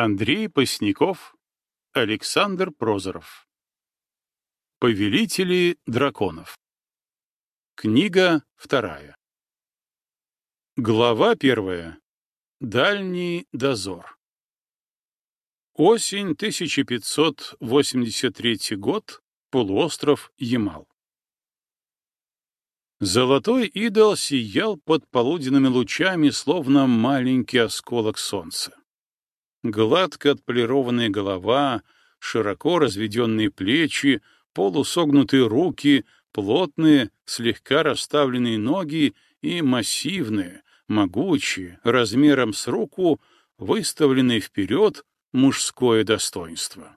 Андрей Посняков, Александр Прозоров. Повелители драконов. Книга вторая. Глава первая. Дальний дозор. Осень 1583 год. Полуостров Ямал. Золотой идол сиял под полуденными лучами, словно маленький осколок солнца. Гладко отполированная голова, широко разведенные плечи, полусогнутые руки, плотные, слегка расставленные ноги и массивные, могучие, размером с руку, выставленные вперед мужское достоинство.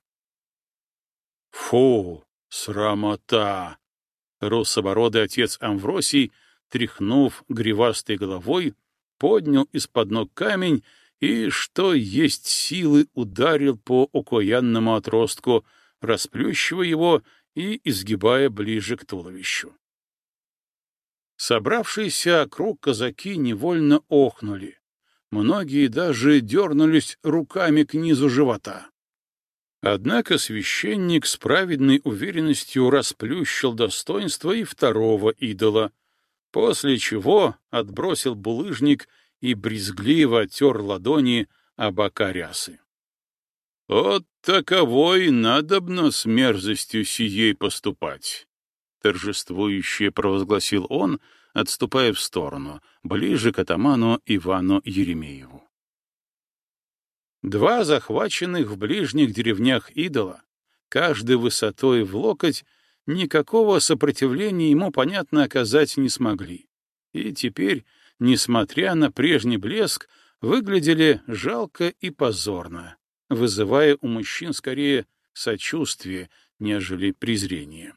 «Фу, срамота!» — рособородый отец Амвросий, тряхнув гривастой головой, поднял из-под ног камень и, что есть силы, ударил по окоянному отростку, расплющивая его и изгибая ближе к туловищу. Собравшиеся круг казаки невольно охнули. Многие даже дернулись руками к низу живота. Однако священник с праведной уверенностью расплющил достоинство и второго идола, после чего отбросил булыжник и брезгливо тер ладони о бока рясы. «От таковой надобно с мерзостью сией поступать», — торжествующе провозгласил он, отступая в сторону, ближе к атаману Ивану Еремееву. Два захваченных в ближних деревнях идола, каждый высотой в локоть, никакого сопротивления ему, понятно, оказать не смогли. И теперь несмотря на прежний блеск, выглядели жалко и позорно, вызывая у мужчин скорее сочувствие, нежели презрение.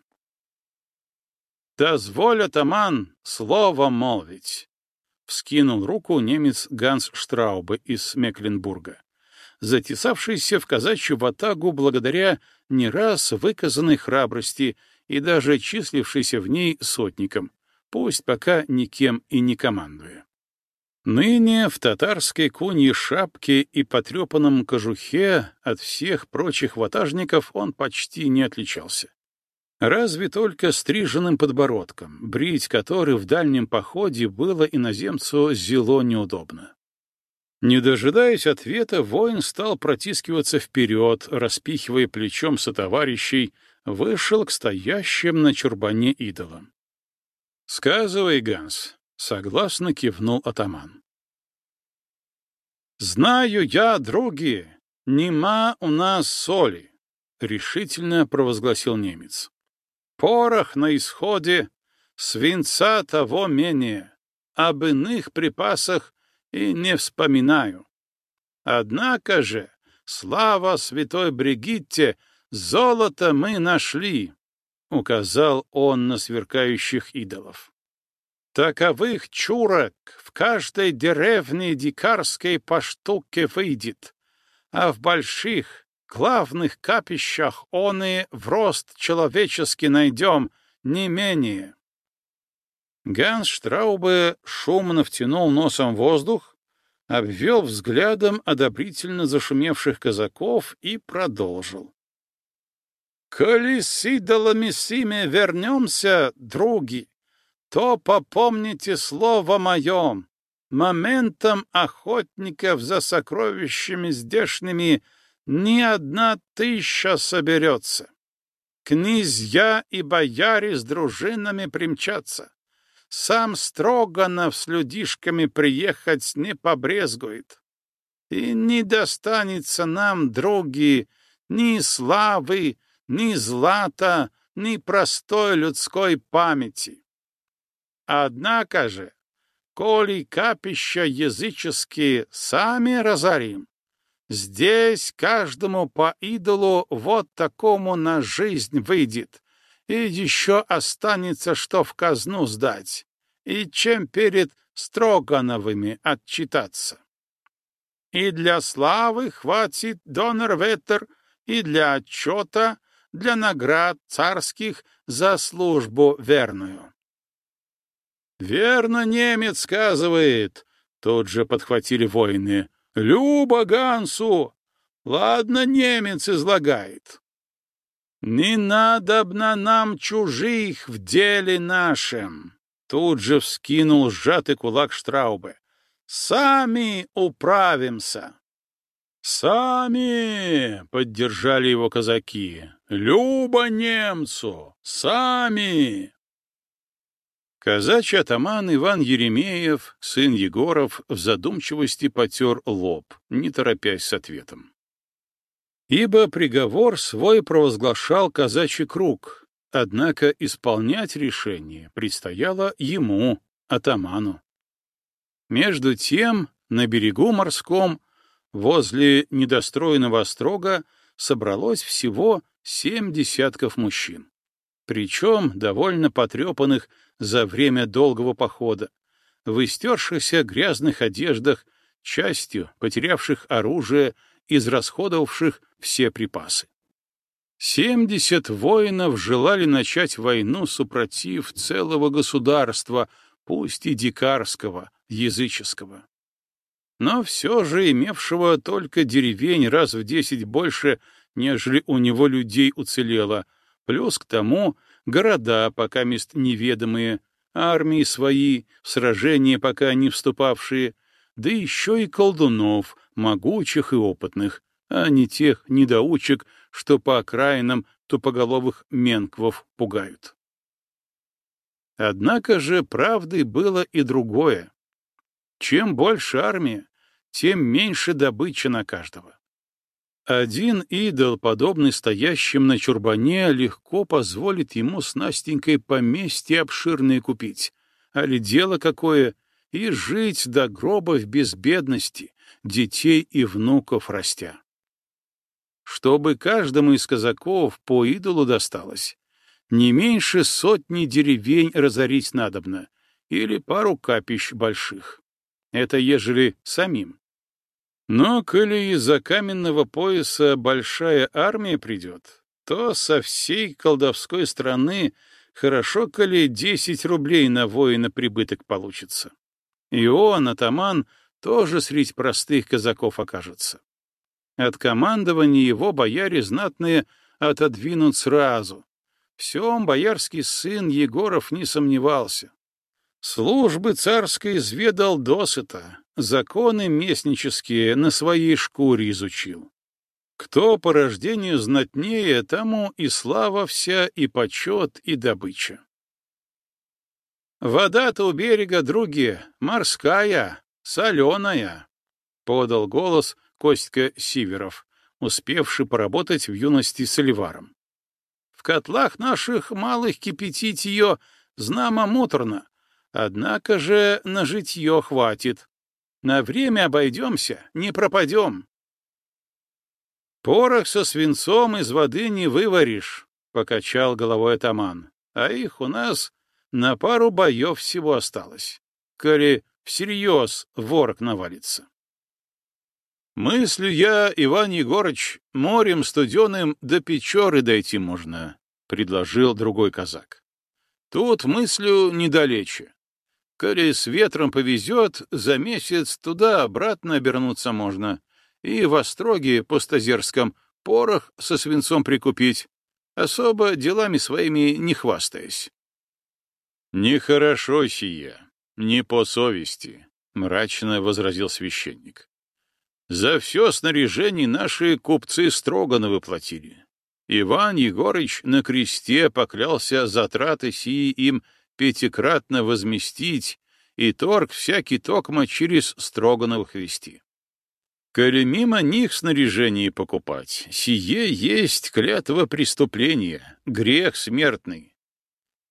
«Дозволь, атаман, слово молвить!» — вскинул руку немец Ганс Штраубе из Мекленбурга, затесавшийся в казачью ватагу благодаря не раз выказанной храбрости и даже числившийся в ней сотником, пусть пока никем и не командуя. Ныне в татарской куньей шапке и потрепанном кожухе от всех прочих ватажников он почти не отличался. Разве только стриженным подбородком, брить который в дальнем походе было иноземцу зело неудобно. Не дожидаясь ответа, воин стал протискиваться вперед, распихивая плечом сотоварищей, вышел к стоящим на чурбане идолам. «Сказывай, Ганс», — согласно кивнул атаман. «Знаю я, други, нема у нас соли», — решительно провозгласил немец. «Порох на исходе, свинца того менее, об иных припасах и не вспоминаю. Однако же, слава святой Бригитте, золото мы нашли, указал он на сверкающих идолов. Таковых чурок в каждой деревне дикарской по штуке выйдет, а в больших, главных капищах он и в рост человеческий найдем не менее. Ганс Штраубе шумно втянул носом воздух, обвел взглядом одобрительно зашумевших казаков и продолжил. Коли с идолами сими вернемся, други, то попомните слово мое. Моментом охотников за сокровищами здешними ни одна тысяча соберется. Князья и бояре с дружинами примчатся. Сам Строганов с людишками приехать не побрезгует. И не достанется нам, други, ни славы, ни злата, ни простой людской памяти. Однако же, коли капища языческие сами разорим, здесь каждому по идолу вот такому на жизнь выйдет, и еще останется, что в казну сдать, и чем перед Строгановыми отчитаться. И для славы хватит донор-ветер, и для отчета для наград царских за службу верную. «Верно немец сказывает», — тут же подхватили воины. «Люба Гансу! Ладно, немец излагает. Не надобно нам чужих в деле нашем. Тут же вскинул сжатый кулак Штраубе. Сами управимся. «Сами!» — поддержали его казаки. «Люба немцу! Сами!» Казачий атаман Иван Еремеев, сын Егоров, в задумчивости потер лоб, не торопясь с ответом. Ибо приговор свой провозглашал казачий круг, однако исполнять решение предстояло ему, атаману. Между тем, на берегу морском, возле недостроенного острога, собралось всего семь десятков мужчин. Причем довольно потрепанных за время долгого похода, в истершихся грязных одеждах, частью потерявших оружие, израсходовавших все припасы. Семьдесят воинов желали начать войну супротив целого государства, пусть и дикарского, языческого. Но все же имевшего только деревень раз в десять больше, нежели у него людей уцелело, плюс к тому города пока мест неведомые, армии свои, сражения пока не вступавшие, да еще и колдунов, могучих и опытных, а не тех недоучек, что по окраинам тупоголовых менквов пугают. Однако же правдой было и другое. Чем больше армия, тем меньше добычи на каждого. Один идол, подобный стоящим на чурбане, легко позволит ему с Настенькой поместье обширные купить, а ли дело какое, и жить до гроба в безбедности, детей и внуков растя. Чтобы каждому из казаков по идолу досталось, не меньше сотни деревень разорить надобно или пару капищ больших. Это ежели самим. Но, коли из-за каменного пояса большая армия придет, то со всей колдовской страны хорошо, коли десять рублей на воина прибыток получится. И он, атаман, тоже среди простых казаков окажется. От командования его бояре знатные отодвинут сразу. Всем боярский сын Егоров не сомневался. Службы царской изведал досыта, законы местнические на своей шкуре изучил. Кто по рождению знатнее, тому и слава вся, и почет, и добыча. «Вода-то у берега, други, морская, соленая», — подал голос Костька Сиверов, успевший поработать в юности с Оливаром. «В котлах наших малых кипятить ее знамо муторно, однако же на житье хватит. На время обойдемся, не пропадем. Порох со свинцом из воды не вываришь, — покачал головой атаман. А их у нас на пару боев всего осталось. Коли всерьез ворог навалится. Мыслю я, Иван Егорыч, морем студеным до Печоры дойти можно, — предложил другой казак. Тут мыслю недалече. Коли с ветром повезет, за месяц туда-обратно обернуться можно. И в Остроге по Стазерском порох со свинцом прикупить, особо делами своими не хвастаясь. «Нехорошо сие, не по совести», — мрачно возразил священник. «За все снаряжение наши купцы строго платили. Иван Егорыч на кресте поклялся затраты сии им пятикратно возместить и торг всякий токма через Строгановых вести. Коли мимо них снаряжение покупать, сие есть клятва преступления, грех смертный.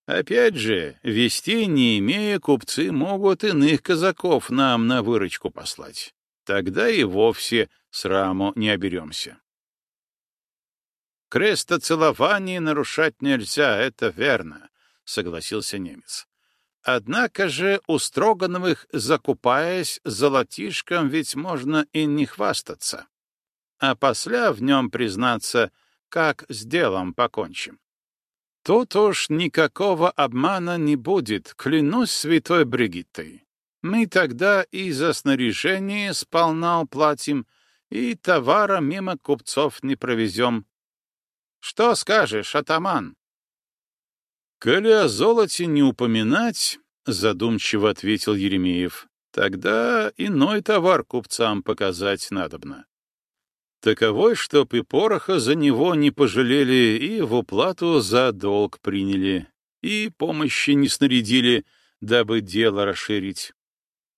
Опять же, вести не имея, купцы могут иных казаков нам на выручку послать. Тогда и вовсе сраму не оберемся. Крестоцелование нарушать нельзя, это верно. — согласился немец. Однако же у Строгановых, закупаясь золотишком, ведь можно и не хвастаться. А после в нем признаться, как с делом покончим. Тут уж никакого обмана не будет, клянусь святой Бригиттой. Мы тогда и за снаряжение сполна уплатим, и товара мимо купцов не провезем. Что скажешь, атаман? Коли о золоте не упоминать, — задумчиво ответил Еремеев, — тогда иной товар купцам показать надобно. Таковой, чтоб и пороха за него не пожалели, и в уплату за долг приняли, и помощи не снарядили, дабы дело расширить.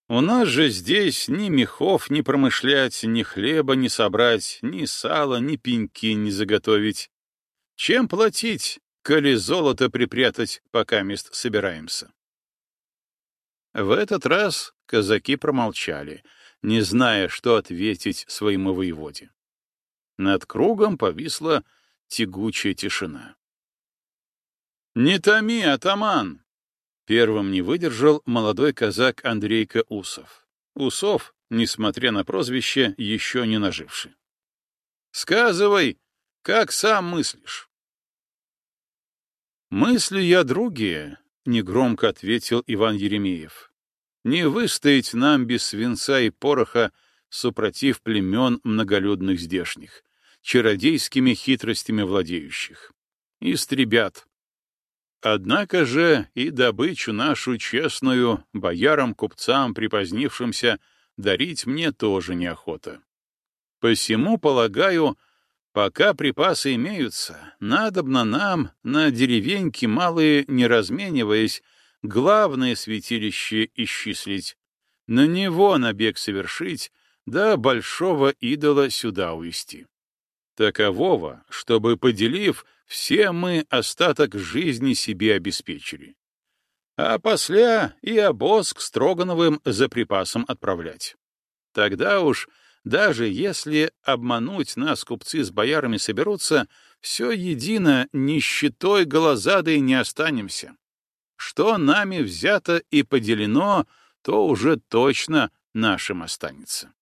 У нас же здесь ни мехов не промышлять, ни хлеба не собрать, ни сала, ни пеньки не заготовить. Чем платить, коли золото припрятать, пока мест собираемся? В этот раз казаки промолчали, не зная, что ответить своему воеводе. Над кругом повисла тягучая тишина. «Не томи, атаман!» Первым не выдержал молодой казак Андрейка Усов. Усов, несмотря на прозвище, еще не наживший. «Сказывай, как сам мыслишь?» «Мыслю я другие», — негромко ответил Иван Еремеев. «Не выстоять нам без свинца и пороха, супротив племен многолюдных здешних, чародейскими хитростями владеющих. Истребят. Однако же и добычу нашу честную, боярам-купцам припозднившимся, дарить мне тоже неохота. Посему, полагаю, пока припасы имеются, надобно нам, на деревеньки малые не размениваясь, главное святилище исчислить, на него набег совершить, да большого идола сюда увести такового, чтобы, поделив, все мы остаток жизни себе обеспечили. А после и обоз к Строгановым за припасом отправлять. Тогда уж, даже если обмануть нас купцы с боярами соберутся, все едино нищетой голозадой не останемся. Что нами взято и поделено, то уже точно нашим останется.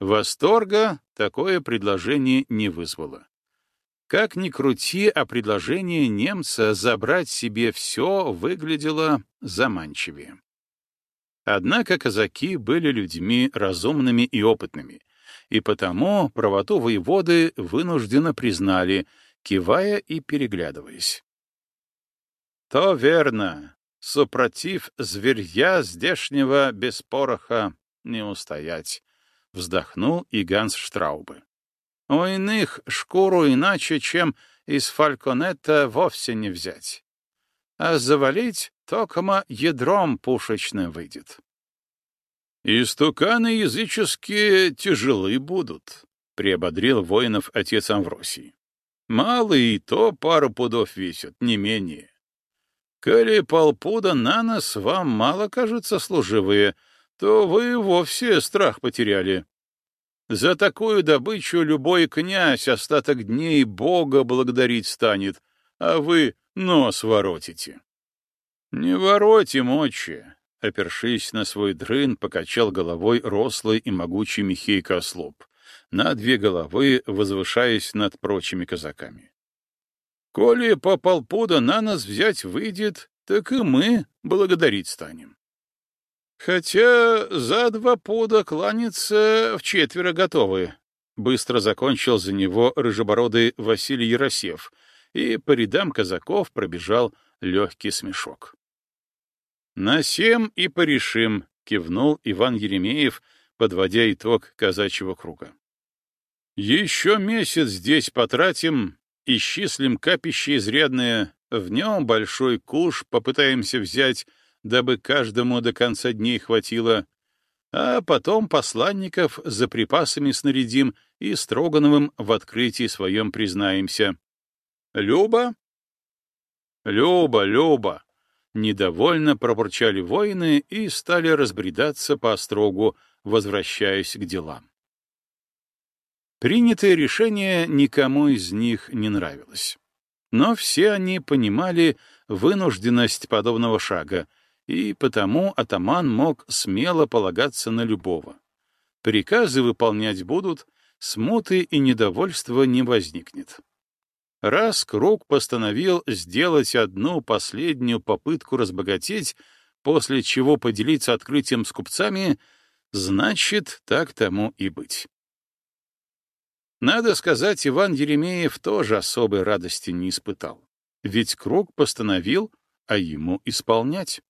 Восторга такое предложение не вызвало. Как ни крути, а предложение немца забрать себе все выглядело заманчивее. Однако казаки были людьми разумными и опытными, и потому правоту воеводы вынужденно признали, кивая и переглядываясь. «То верно, супротив зверья здешнего без пороха не устоять», вздохнул и Ганс Штраубе. У иных шкуру иначе, чем из фальконета вовсе не взять. А завалить токома ядром пушечным выйдет. «Истуканы языческие тяжелы будут», — приободрил воинов отец Амвросий. «Мало и то пару пудов весят, не менее. Коли полпуда на нас вам мало кажется служивые, то вы вовсе страх потеряли. За такую добычу любой князь остаток дней Бога благодарить станет, а вы нос воротите. Не воротим, отче, опершись на свой дрын, покачал головой рослый и могучий Михей Кослоп, на две головы возвышаясь над прочими казаками. Коли по полпуда на нас взять выйдет, так и мы благодарить станем. Хотя за два пуда кланяться в четверо готовы. Быстро закончил за него рыжебородый Василий Яросев, и по рядам казаков пробежал легкий смешок. «На семь и порешим», — кивнул Иван Еремеев, подводя итог казачьего круга. «Еще месяц здесь потратим, исчислим капище изрядное, в нем большой куш попытаемся взять, дабы каждому до конца дней хватило, а потом посланников за припасами снарядим и Строгановым в открытии своем признаемся. Люба? Люба, Люба! Недовольно пробурчали воины и стали разбредаться по острогу, возвращаясь к делам. Принятое решение никому из них не нравилось. Но все они понимали вынужденность подобного шага и потому атаман мог смело полагаться на любого. Приказы выполнять будут, смуты и недовольства не возникнет. Раз Круг постановил сделать одну последнюю попытку разбогатеть, после чего поделиться открытием с купцами, Значит, так тому и быть. Надо сказать, Иван Еремеев тоже особой радости не испытал. Ведь круг постановил, а ему исполнять.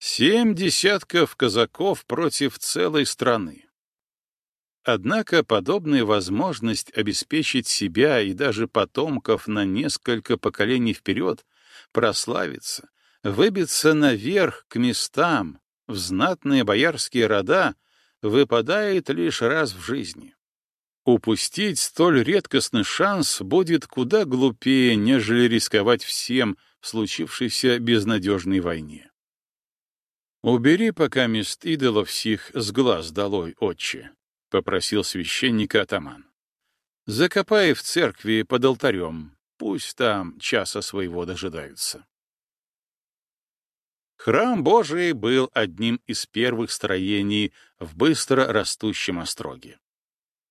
Семь десятков казаков против целой страны. Однако подобная возможность обеспечить себя и даже потомков на несколько поколений вперед, прославиться, выбиться наверх к местам, в знатные боярские рода, выпадает лишь раз в жизни. Упустить столь редкостный шанс будет куда глупее, нежели рисковать всем в случившейся безнадежной войне. «Убери пока мест идолов сих с глаз долой, отче», — попросил священника атаман. «Закопай в церкви под алтарем, пусть там часа своего дожидаются». Храм Божий был одним из первых строений в быстро растущем остроге.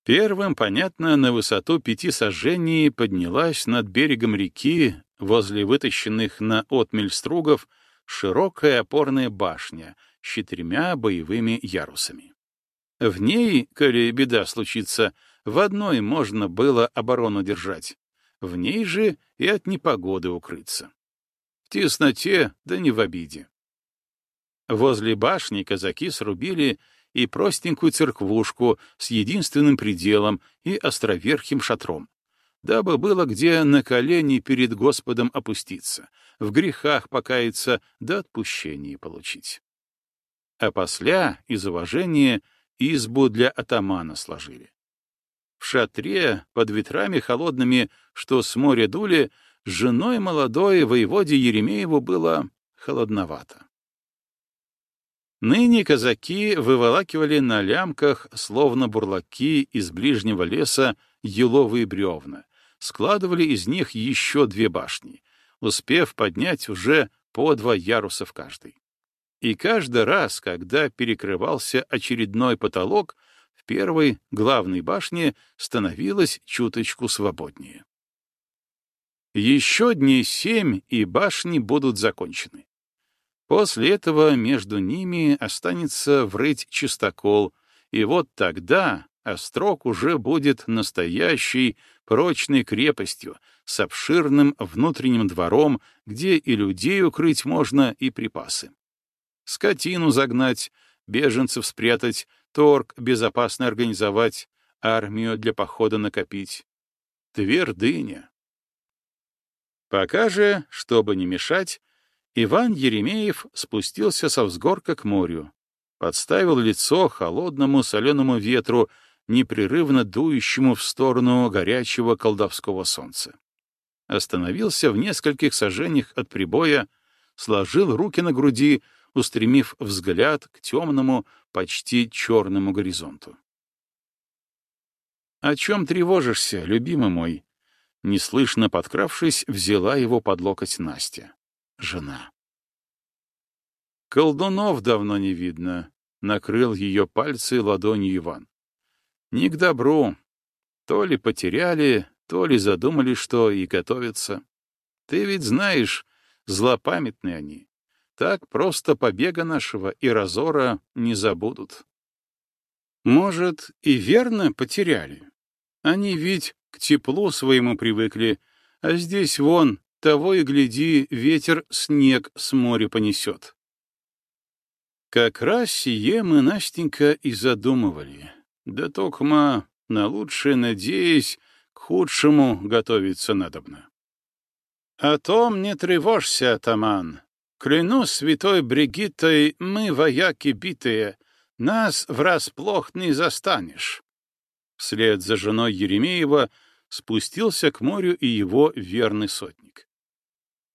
Первым, понятно, на высоту пяти сажений поднялась над берегом реки, возле вытащенных на отмель стругов, широкая опорная башня с четырьмя боевыми ярусами. В ней, коли беда случится, в одной можно было оборону держать, в ней же и от непогоды укрыться. В тесноте, да не в обиде. Возле башни казаки срубили и простенькую церквушку с единственным пределом и островерхим шатром, дабы было где на колени перед Господом опуститься, в грехах покаяться да отпущение получить. А после, из уважения, избу для атамана сложили. В шатре, под ветрами холодными, что с моря дули, женой молодой воеводе Еремееву было холодновато. Ныне казаки выволакивали на лямках, словно бурлаки из ближнего леса, еловые бревна, складывали из них еще две башни, успев поднять уже по два яруса в каждой. И каждый раз, когда перекрывался очередной потолок, в первой, главной башне становилось чуточку свободнее. Еще дней семь, и башни будут закончены. После этого между ними останется врыть чистокол, и вот тогда Острог уже будет настоящей прочной крепостью с обширным внутренним двором, где и людей укрыть можно, и припасы. Скотину загнать, беженцев спрятать, торг безопасно организовать, армию для похода накопить. Твердыня. Пока же, чтобы не мешать, Иван Еремеев спустился со взгорка к морю, подставил лицо холодному соленому ветру, непрерывно дующему в сторону горячего колдовского солнца. Остановился в нескольких сажениях от прибоя, сложил руки на груди, устремив взгляд к темному, почти черному горизонту. «О чем тревожишься, любимый мой?» Неслышно подкравшись, взяла его под локоть Настя жена. Колдунов давно не видно, — накрыл ее пальцы ладонью Иван. Не к добру. То ли потеряли, то ли задумали, что и готовятся. Ты ведь знаешь, злопамятны они. Так просто побега нашего и разора не забудут. Может, и верно потеряли. Они ведь к теплу своему привыкли, а здесь вон того и гляди, ветер снег с моря понесет. Как раз сие мы, Настенька, и задумывали. Да токма, на лучшее надеясь, к худшему готовиться надобно. О том не тревожься, атаман. Клянусь святой Бригиттой, мы вояки битые, нас врасплох не застанешь. Вслед за женой Еремеева спустился к морю и его верный сотник.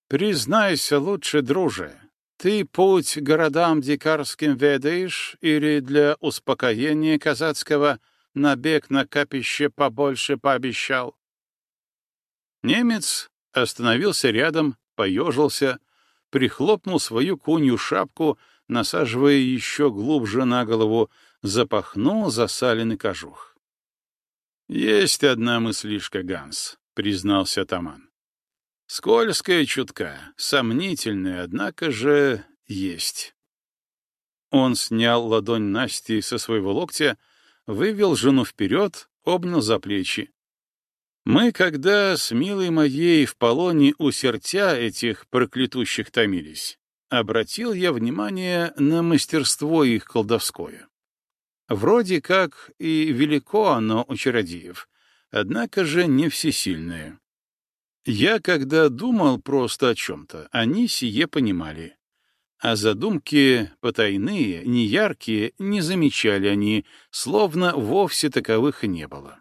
Признайся лучше, друже, ты путь городам дикарским ведаешь или для успокоения казацкого набег на капище побольше пообещал? Немец остановился рядом, поежился, прихлопнул свою кунью шапку, насаживая еще глубже на голову, запахнул засаленный кожух. «Есть одна мыслишка, Ганс», — признался Таман. Скользкая чутка, сомнительная, однако же есть. Он снял ладонь Насти со своего локтя, вывел жену вперед, обнял за плечи. Мы, когда с милой моей в полоне у сердца этих проклятущих томились, обратил я внимание на мастерство их колдовское. Вроде как и велико оно у чародеев, однако же не всесильное. Я, когда думал просто о чем-то, они сие понимали. А задумки потайные, неяркие, не замечали они, словно вовсе таковых не было.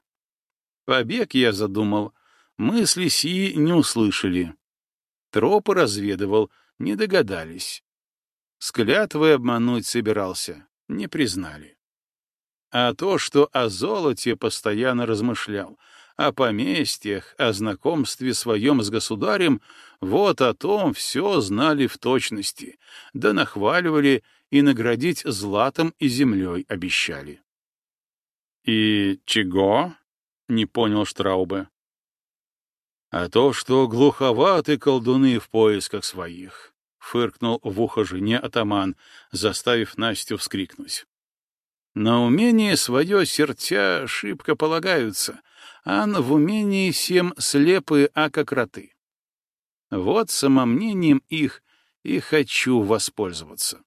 Побег я задумал, мысли сии не услышали. Тропы разведывал, не догадались. С клятвой обмануть собирался, не признали. А то, что о золоте постоянно размышлял, о поместьях, о знакомстве своем с государем, вот о том все знали в точности, да нахваливали и наградить златом и землей обещали. «И чего?» — не понял Штраубе. «А то, что глуховаты колдуны в поисках своих», — фыркнул в ухо жене атаман, заставив Настю вскрикнуть. На умение свое сердца шибко полагаются, а в умении всем слепы, а как роты. Вот самомнением их и хочу воспользоваться.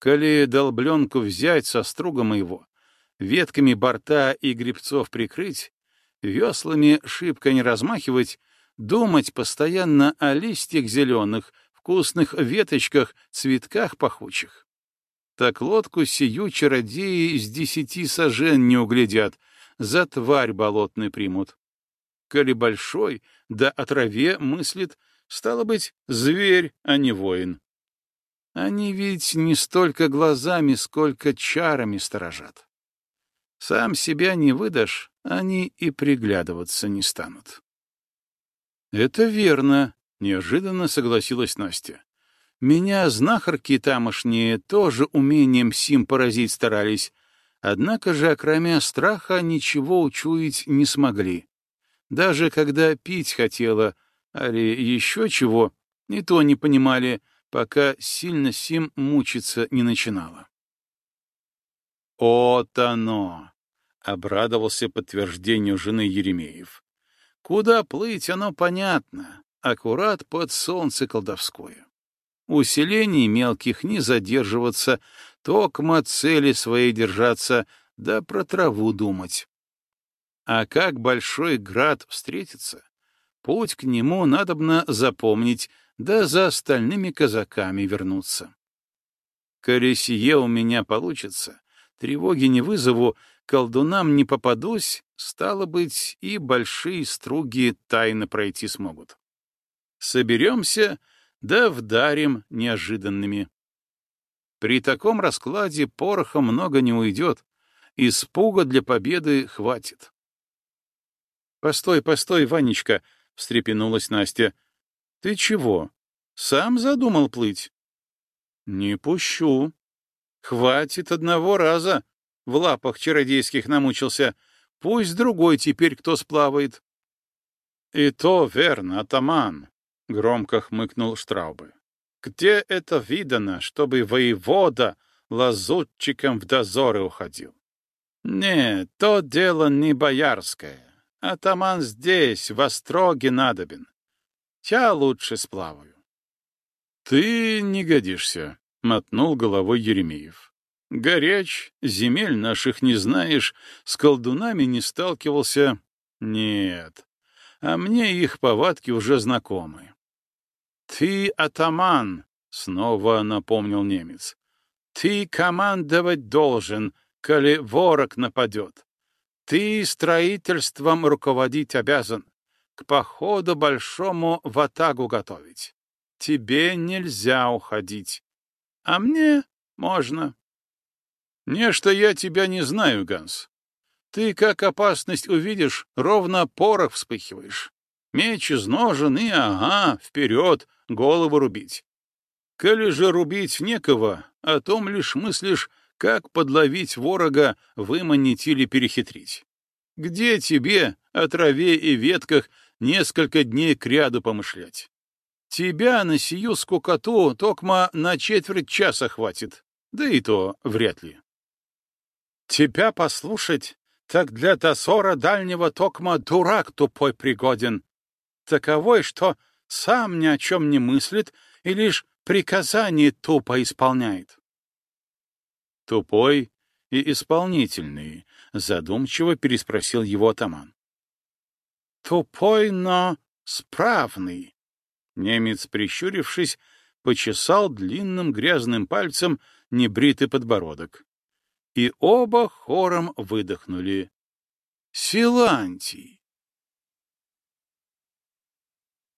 Коли долбленку взять со струга моего, ветками борта и грибцов прикрыть, веслами шибко не размахивать, думать постоянно о листьях зеленых, вкусных веточках, цветках пахучих так лодку сию чародеи с десяти сажен не углядят, за тварь болотную примут. Коли большой, да о траве мыслит, стало быть, зверь, а не воин. Они ведь не столько глазами, сколько чарами сторожат. Сам себя не выдашь, они и приглядываться не станут. — Это верно, — неожиданно согласилась Настя. Меня знахарки тамошние тоже умением сим поразить старались, однако же, кроме страха, ничего учуять не смогли. Даже когда пить хотела, али еще чего, и то не понимали, пока сильно сим мучиться не начинала. «Вот оно!» — обрадовался подтверждению жены Еремеев. «Куда плыть, оно понятно, аккурат под солнце колдовское. Усилений мелких не задерживаться, токмо цели своей держаться, да про траву думать. А как большой град встретится, путь к нему надобно запомнить, да за остальными казаками вернуться. Коли у меня получится, тревоги не вызову, колдунам не попадусь, стало быть, и большие струги тайно пройти смогут. Соберемся — да вдарим неожиданными. При таком раскладе пороха много не уйдет, испуга для победы хватит. — Постой, постой, Ванечка, — встрепенулась Настя. — Ты чего, сам задумал плыть? — Не пущу. Хватит одного раза. В лапах чародейских намучился. Пусть другой теперь кто сплавает. — И то верно, атаман, — громко хмыкнул Штраубе. «Где это видано, чтобы воевода лазутчиком в дозоры уходил? Нет, то дело не боярское. Атаман здесь, в остроге надобен. Я лучше сплаваю». «Ты не годишься», — мотнул головой Еремеев. «Горяч, земель наших не знаешь, с колдунами не сталкивался. Нет, а мне их повадки уже знакомы. «Ты атаман», — снова напомнил немец. «Ты командовать должен, коли ворог нападет. Ты строительством руководить обязан, к походу большому в атагу готовить. Тебе нельзя уходить, а мне можно». «Нечто я тебя не знаю, Ганс. Ты, как опасность увидишь, ровно порох вспыхиваешь. Меч из ножен и, ага, вперед, голову рубить. Коли же рубить некого, о том лишь мыслишь, как подловить ворога, выманить или перехитрить. Где тебе о траве и ветках несколько дней кряду помышлять? Тебя на сию скукоту токма на четверть часа хватит. Да и то вряд ли. Тебя послушать, так для тосора дальнего токма дурак тупой пригоден. Таковой, что сам ни о чем не мыслит и лишь приказание тупо исполняет. Тупой и исполнительный, задумчиво переспросил его атаман. Тупой, но справный. Немец, прищурившись, почесал длинным грязным пальцем небритый подбородок. И оба хором выдохнули. Силантий!